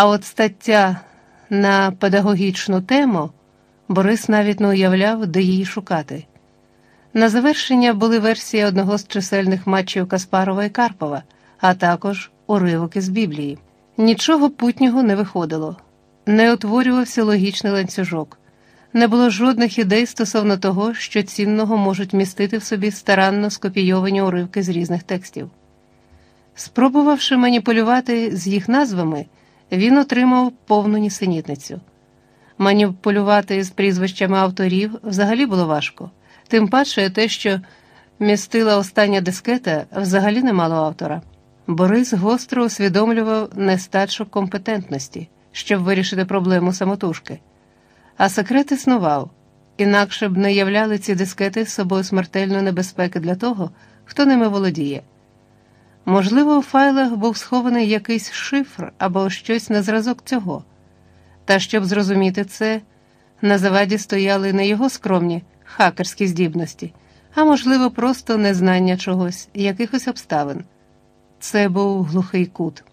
А от стаття на педагогічну тему Борис навіть не уявляв, де її шукати. На завершення були версії одного з чисельних матчів Каспарова і Карпова, а також уривок із Біблії. Нічого путнього не виходило, не утворювався логічний ланцюжок, не було жодних ідей стосовно того, що цінного можуть містити в собі старанно скопійовані уривки з різних текстів. Спробувавши маніпулювати з їх назвами, він отримав повну нісенітницю. Маніпулювати з прізвищами авторів взагалі було важко, тим паче те, що містила остання дискета, взагалі не мало автора. Борис гостро усвідомлював нестачу компетентності, щоб вирішити проблему самотужки. А секрет існував, інакше б не являли ці дискети собою смертельної небезпеки для того, хто ними володіє. Можливо, у файлах був схований якийсь шифр або щось на зразок цього. Та щоб зрозуміти це, на заваді стояли не його скромні хакерські здібності, а можливо, просто незнання чогось, якихось обставин. Це був глухий кут.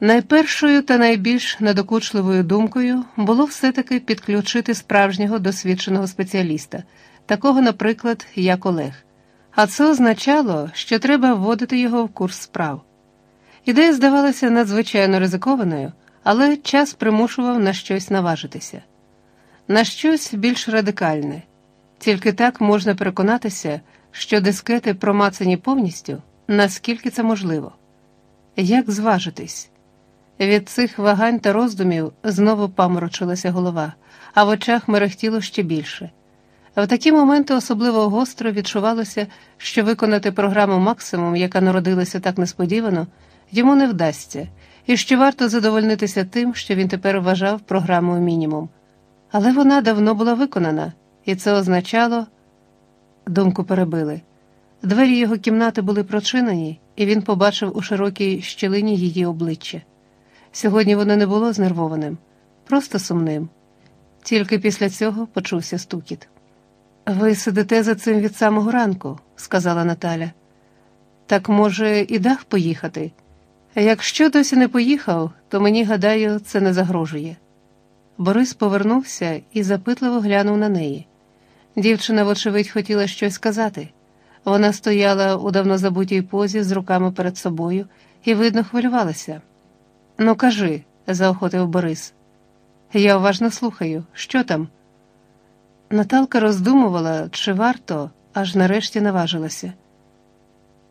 Найпершою та найбільш надокучливою думкою було все-таки підключити справжнього досвідченого спеціаліста, такого, наприклад, як Олег. А це означало, що треба вводити його в курс справ. Ідея здавалася надзвичайно ризикованою, але час примушував на щось наважитися, на щось більш радикальне. Тільки так можна переконатися, що дискети промацані повністю, наскільки це можливо. Як зважитись? Від цих вагань та роздумів знову паморочилася голова, а в очах мерехтіло ще більше. В такі моменти особливо гостро відчувалося, що виконати програму максимум, яка народилася так несподівано, йому не вдасться, і що варто задовольнитися тим, що він тепер вважав програмою мінімум. Але вона давно була виконана, і це означало думку перебили. Двері його кімнати були прочинені, і він побачив у широкій щілині її обличчя. Сьогодні воно не було знервованим, просто сумним. Тільки після цього почувся стукіт. Ви сидите за цим від самого ранку, сказала Наталя. Так, може, і дах поїхати? Якщо досі не поїхав, то мені, гадаю, це не загрожує. Борис повернувся і запитливо глянув на неї. Дівчина, вочевидь, хотіла щось сказати. Вона стояла у давно забутій позі з руками перед собою і, видно, хвилювалася. Ну, кажи, заохотив Борис. Я уважно слухаю, що там? Наталка роздумувала, чи варто, аж нарешті наважилася.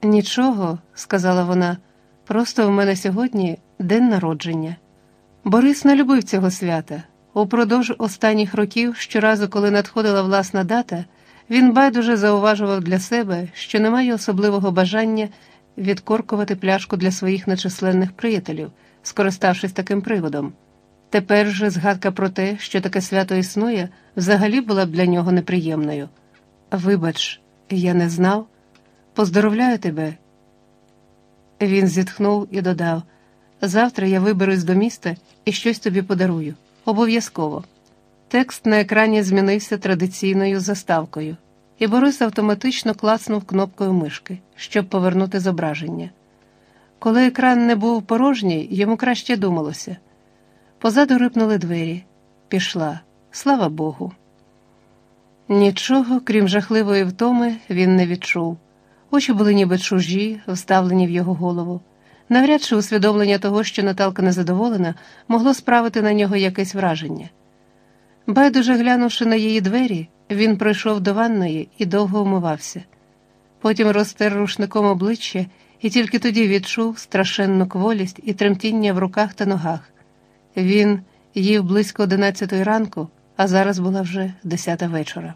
Нічого, сказала вона, просто в мене сьогодні день народження. Борис не любив цього свята. Упродовж останніх років, щоразу, коли надходила власна дата, він байдуже зауважував для себе, що не має особливого бажання відкоркувати пляшку для своїх нечисленних приятелів, скориставшись таким приводом. Тепер же згадка про те, що таке свято існує, взагалі була б для нього неприємною. Вибач, я не знав. Поздоровляю тебе. Він зітхнув і додав: завтра я виберусь до міста і щось тобі подарую. Обов'язково. Текст на екрані змінився традиційною заставкою, і Борис автоматично клацнув кнопкою мишки, щоб повернути зображення. Коли екран не був порожній, йому краще думалося. Позаду рипнули двері. Пішла, слава Богу. Нічого, крім жахливої втоми, він не відчув. Очі були ніби чужі, вставлені в його голову. Навряд чи усвідомлення того, що Наталка незадоволена, могло справити на нього якесь враження. Байдуже глянувши на її двері, він пройшов до ванної і довго вмивався. Потім розтер рушником обличчя і тільки тоді відчув страшенну кволість і тремтіння в руках та ногах. Він їв близько одинадцятої ранку, а зараз була вже десята вечора.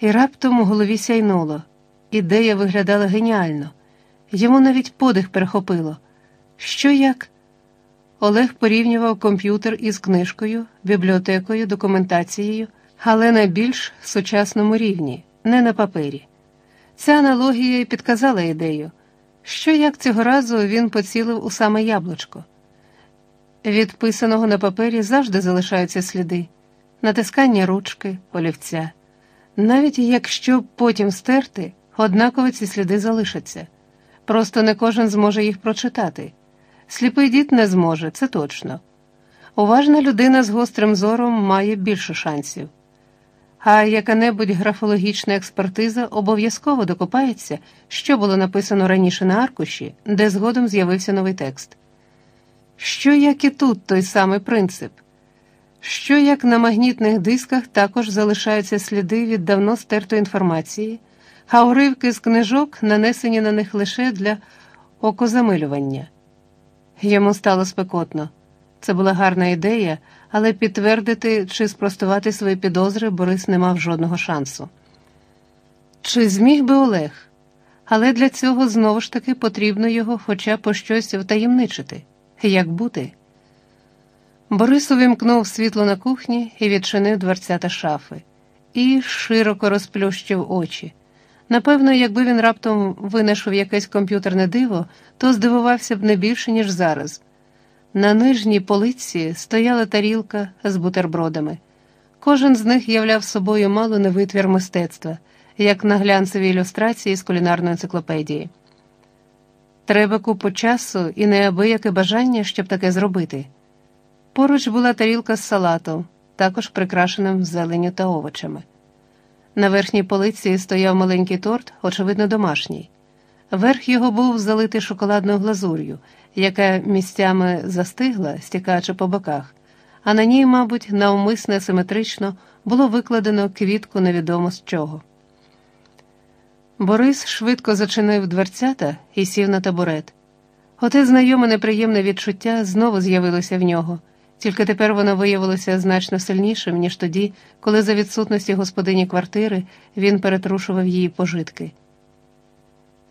І раптом у голові сяйнуло. Ідея виглядала геніально, йому навіть подих перехопило. Що як? Олег порівнював комп'ютер із книжкою, бібліотекою, документацією, але на більш сучасному рівні, не на папері. Ця аналогія підказала ідею, що як цього разу він поцілив у саме яблучко. Від писаного на папері завжди залишаються сліди, натискання ручки, олівця. Навіть якщо потім стерти, однаково ці сліди залишаться. Просто не кожен зможе їх прочитати. Сліпий дід не зможе, це точно. Уважна людина з гострим зором має більше шансів. А яка-небудь графологічна експертиза обов'язково докопається, що було написано раніше на аркуші, де згодом з'явився новий текст. Що як і тут той самий принцип, що як на магнітних дисках також залишаються сліди від давно стертої інформації, а уривки з книжок нанесені на них лише для окозамилювання. Йому стало спекотно. Це була гарна ідея, але підтвердити чи спростувати свої підозри Борис не мав жодного шансу. Чи зміг би Олег? Але для цього знову ж таки потрібно його хоча б щось втаємничити. Як бути? Борис увімкнув світло на кухні і відчинив дверця та шафи, і широко розплющив очі. Напевно, якби він раптом винайшов якесь комп'ютерне диво, то здивувався б не більше, ніж зараз. На нижній полиці стояла тарілка з бутербродами. Кожен з них являв собою мало не витвір мистецтва, як на глянцевій ілюстрації з кулінарної енциклопедії. Треба купу часу і неабияке бажання, щоб таке зробити. Поруч була тарілка з салатом, також прикрашеним зеленню та овочами. На верхній полиці стояв маленький торт, очевидно, домашній. Верх його був залитий шоколадною глазур'ю, яка місцями застигла, стікаючи по боках, а на ній, мабуть, навмисне симетрично було викладено квітку невідомо з чого. Борис швидко зачинив дверцята і сів на табурет. Оте знайоме неприємне відчуття знову з'явилося в нього, тільки тепер воно виявилося значно сильнішим, ніж тоді, коли за відсутності господині квартири він перетрушував її пожитки.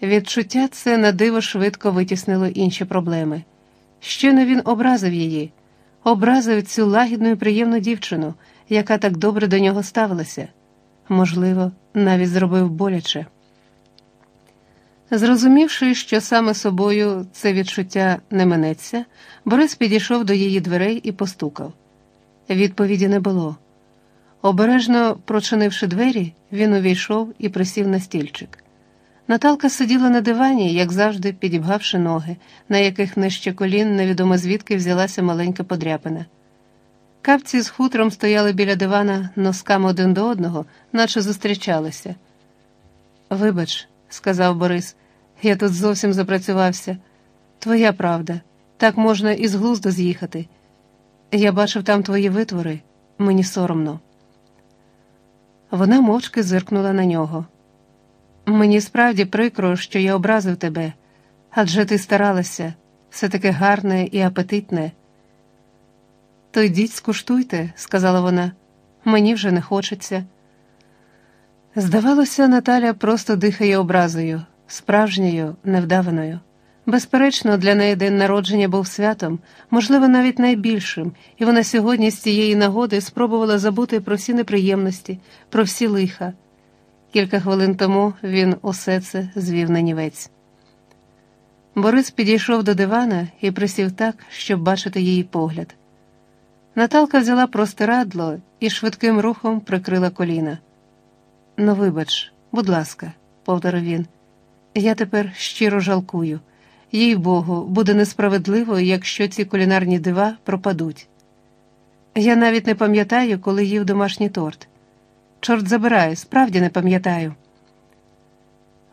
Відчуття це на диво швидко витіснило інші проблеми. Щойно він образив її, образив цю лагідну і приємну дівчину, яка так добре до нього ставилася, можливо, навіть зробив боляче. Зрозумівши, що саме собою це відчуття не минеться, Борис підійшов до її дверей і постукав. Відповіді не було. Обережно прочинивши двері, він увійшов і присів на стільчик. Наталка сиділа на дивані, як завжди, підібгавши ноги, на яких нижче колін невідомо звідки взялася маленька подряпина. Капці з хутром стояли біля дивана носками один до одного, наче зустрічалися. Вибач, сказав Борис, я тут зовсім запрацювався. Твоя правда, так можна і з глузду з'їхати. Я бачив там твої витвори, мені соромно. Вона мовчки зиркнула на нього. Мені справді прикро, що я образив тебе, адже ти старалася, все таке гарне і апетитне. То йдіть, скуштуйте, сказала вона, мені вже не хочеться. Здавалося, Наталя просто дихає образою, справжньою, невдаваною. Безперечно, для неї день народження був святом, можливо, навіть найбільшим, і вона сьогодні з цієї нагоди спробувала забути про всі неприємності, про всі лиха. Кілька хвилин тому він усе це звів на нівець. Борис підійшов до дивана і присів так, щоб бачити її погляд. Наталка взяла простирадло і швидким рухом прикрила коліна. Ну, вибач, будь ласка, повторив він, я тепер щиро жалкую. Їй Богу, буде несправедливо, якщо ці кулінарні дива пропадуть. Я навіть не пам'ятаю, коли їв домашній торт. Чорт забирай, справді не пам'ятаю.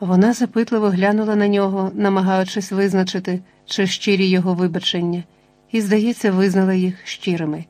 Вона запитливо глянула на нього, намагаючись визначити, чи щирі його вибачення, і, здається, визнала їх щирими.